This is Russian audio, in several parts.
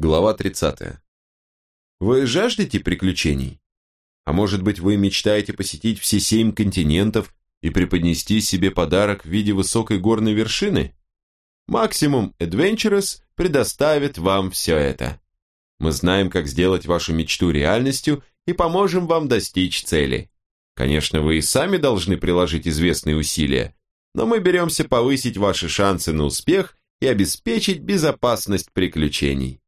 Глава 30. Вы жаждете приключений? А может быть, вы мечтаете посетить все семь континентов и преподнести себе подарок в виде высокой горной вершины? Максимум Adventures предоставит вам все это. Мы знаем, как сделать вашу мечту реальностью и поможем вам достичь цели. Конечно, вы и сами должны приложить известные усилия, но мы беремся повысить ваши шансы на успех и обеспечить безопасность приключений.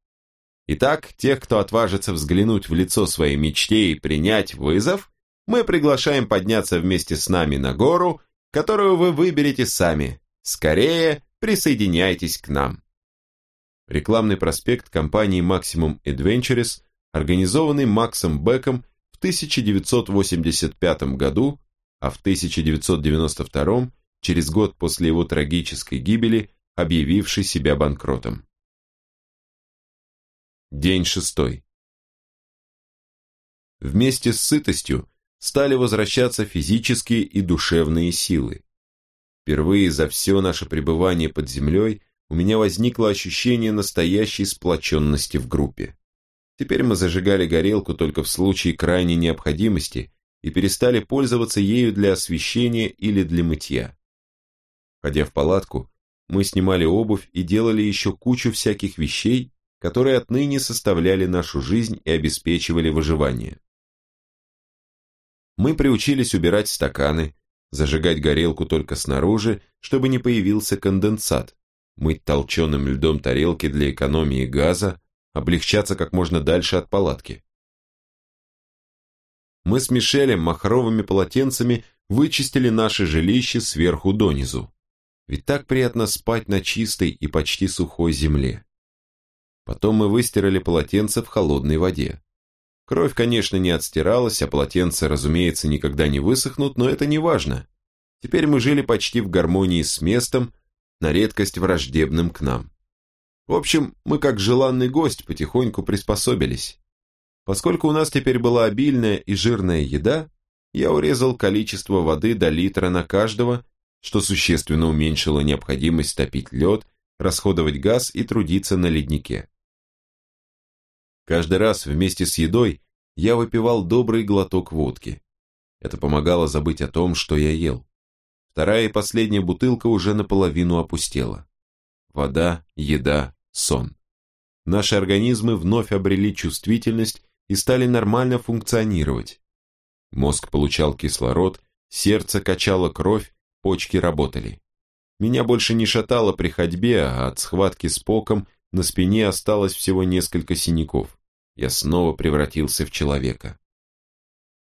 Итак, тех, кто отважится взглянуть в лицо своей мечте и принять вызов, мы приглашаем подняться вместе с нами на гору, которую вы выберете сами. Скорее присоединяйтесь к нам. Рекламный проспект компании Maximum Adventures, организованный Максом Беком в 1985 году, а в 1992, через год после его трагической гибели, объявивший себя банкротом. День шестой. Вместе с сытостью стали возвращаться физические и душевные силы. Впервые за все наше пребывание под землей у меня возникло ощущение настоящей сплоченности в группе. Теперь мы зажигали горелку только в случае крайней необходимости и перестали пользоваться ею для освещения или для мытья. Ходя в палатку, мы снимали обувь и делали еще кучу всяких вещей, которые отныне составляли нашу жизнь и обеспечивали выживание. Мы приучились убирать стаканы, зажигать горелку только снаружи, чтобы не появился конденсат, мыть толченым льдом тарелки для экономии газа, облегчаться как можно дальше от палатки. Мы с Мишелем махровыми полотенцами вычистили наше жилище сверху донизу. Ведь так приятно спать на чистой и почти сухой земле. Потом мы выстирали полотенце в холодной воде. Кровь, конечно, не отстиралась, а полотенца, разумеется, никогда не высохнут, но это не важно. Теперь мы жили почти в гармонии с местом, на редкость враждебным к нам. В общем, мы как желанный гость потихоньку приспособились. Поскольку у нас теперь была обильная и жирная еда, я урезал количество воды до литра на каждого, что существенно уменьшило необходимость топить лед, расходовать газ и трудиться на леднике. Каждый раз вместе с едой я выпивал добрый глоток водки. Это помогало забыть о том, что я ел. Вторая и последняя бутылка уже наполовину опустела. Вода, еда, сон. Наши организмы вновь обрели чувствительность и стали нормально функционировать. Мозг получал кислород, сердце качало кровь, почки работали. Меня больше не шатало при ходьбе, а от схватки с поком на спине осталось всего несколько синяков я снова превратился в человека.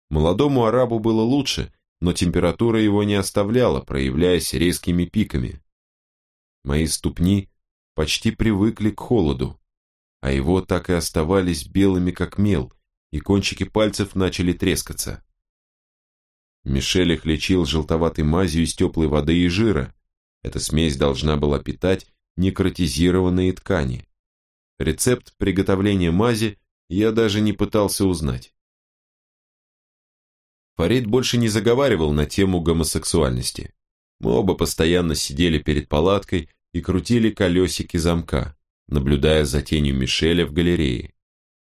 Молодому арабу было лучше, но температура его не оставляла, проявляясь резкими пиками. Мои ступни почти привыкли к холоду, а его так и оставались белыми, как мел, и кончики пальцев начали трескаться. Мишель их лечил желтоватой мазью из теплой воды и жира. Эта смесь должна была питать некротизированные ткани. Рецепт приготовления мази я даже не пытался узнать. Фарид больше не заговаривал на тему гомосексуальности. Мы оба постоянно сидели перед палаткой и крутили колесики замка, наблюдая за тенью Мишеля в галерее.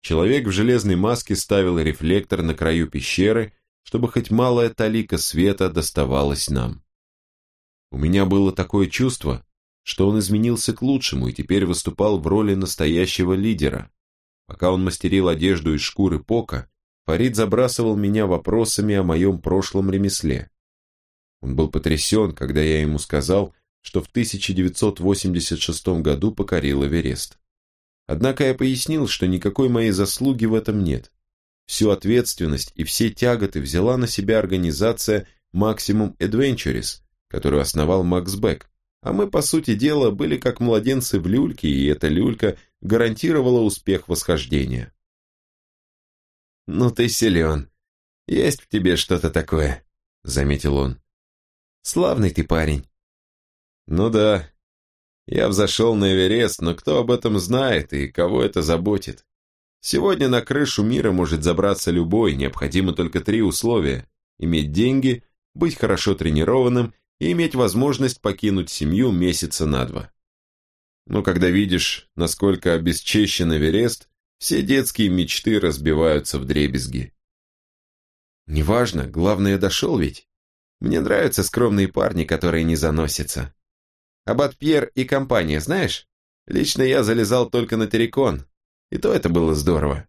Человек в железной маске ставил рефлектор на краю пещеры, чтобы хоть малая талика света доставалась нам. У меня было такое чувство, что он изменился к лучшему и теперь выступал в роли настоящего лидера, Пока он мастерил одежду из шкуры пока, Фарид забрасывал меня вопросами о моем прошлом ремесле. Он был потрясен, когда я ему сказал, что в 1986 году покорил Эверест. Однако я пояснил, что никакой моей заслуги в этом нет. Всю ответственность и все тяготы взяла на себя организация Maximum Adventures, которую основал Макс Бек, а мы, по сути дела, были как младенцы в люльке, и эта люлька гарантировала успех восхождения. «Ну ты силен. Есть в тебе что-то такое», — заметил он. «Славный ты парень». «Ну да. Я взошел на Эверест, но кто об этом знает и кого это заботит? Сегодня на крышу мира может забраться любой, необходимо только три условия. Иметь деньги, быть хорошо тренированным и иметь возможность покинуть семью месяца на два. Но когда видишь, насколько обесчещен Эверест, все детские мечты разбиваются в дребезги. Неважно, главное, дошел ведь. Мне нравятся скромные парни, которые не заносятся. Абат Пьер и компания, знаешь? Лично я залезал только на Террикон, и то это было здорово.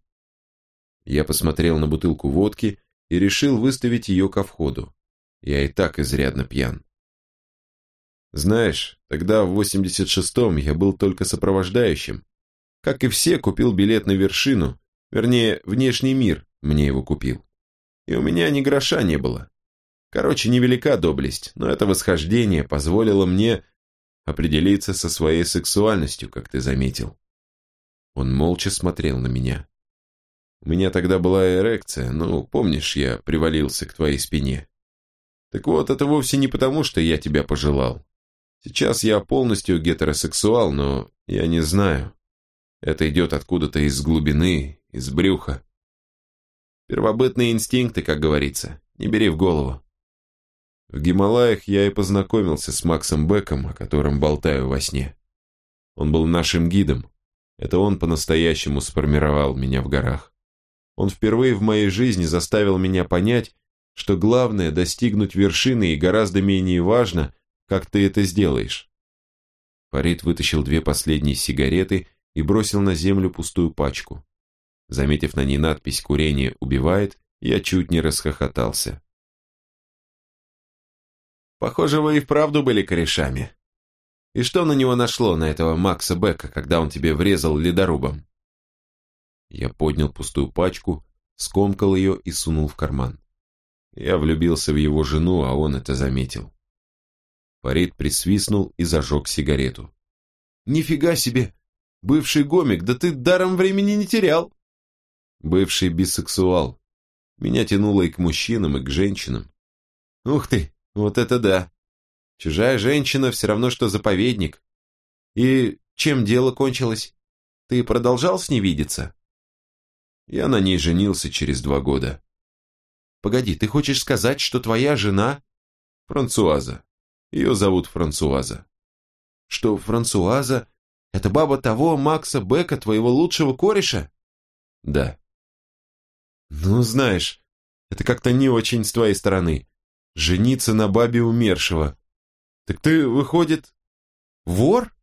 Я посмотрел на бутылку водки и решил выставить ее ко входу. Я и так изрядно пьян. Знаешь, тогда в 86-м я был только сопровождающим. Как и все, купил билет на вершину, вернее, внешний мир мне его купил. И у меня ни гроша не было. Короче, невелика доблесть, но это восхождение позволило мне определиться со своей сексуальностью, как ты заметил. Он молча смотрел на меня. У меня тогда была эрекция, ну, помнишь, я привалился к твоей спине. Так вот, это вовсе не потому, что я тебя пожелал. Сейчас я полностью гетеросексуал, но я не знаю. Это идет откуда-то из глубины, из брюха. Первобытные инстинкты, как говорится, не бери в голову. В Гималаях я и познакомился с Максом Беком, о котором болтаю во сне. Он был нашим гидом. Это он по-настоящему сформировал меня в горах. Он впервые в моей жизни заставил меня понять, что главное достигнуть вершины и гораздо менее важно, как ты это сделаешь. Фарид вытащил две последние сигареты и бросил на землю пустую пачку. Заметив на ней надпись «Курение убивает», я чуть не расхохотался. Похоже, вы и вправду были корешами. И что на него нашло, на этого Макса Бека, когда он тебе врезал ледорубом? Я поднял пустую пачку, скомкал ее и сунул в карман. Я влюбился в его жену, а он это заметил. Фарид присвистнул и зажег сигарету. «Нифига себе! Бывший гомик, да ты даром времени не терял!» «Бывший бисексуал. Меня тянуло и к мужчинам, и к женщинам. Ух ты, вот это да! Чужая женщина все равно, что заповедник. И чем дело кончилось? Ты продолжал с ней видеться?» Я на ней женился через два года. «Погоди, ты хочешь сказать, что твоя жена...» «Франсуаза. Ее зовут Франсуаза». «Что Франсуаза — это баба того Макса Бека, твоего лучшего кореша?» «Да». «Ну, знаешь, это как-то не очень с твоей стороны. Жениться на бабе умершего. Так ты, выходит, вор?»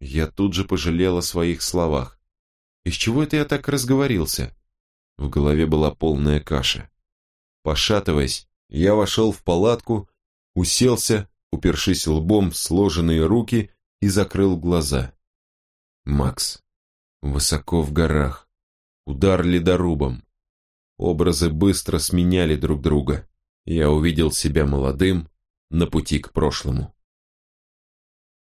Я тут же пожалел о своих словах. Из чего это я так разговорился? В голове была полная каша. Пошатываясь, я вошел в палатку, уселся, упершись лбом в сложенные руки и закрыл глаза. Макс. Высоко в горах. Удар ледорубом. Образы быстро сменяли друг друга. Я увидел себя молодым на пути к прошлому.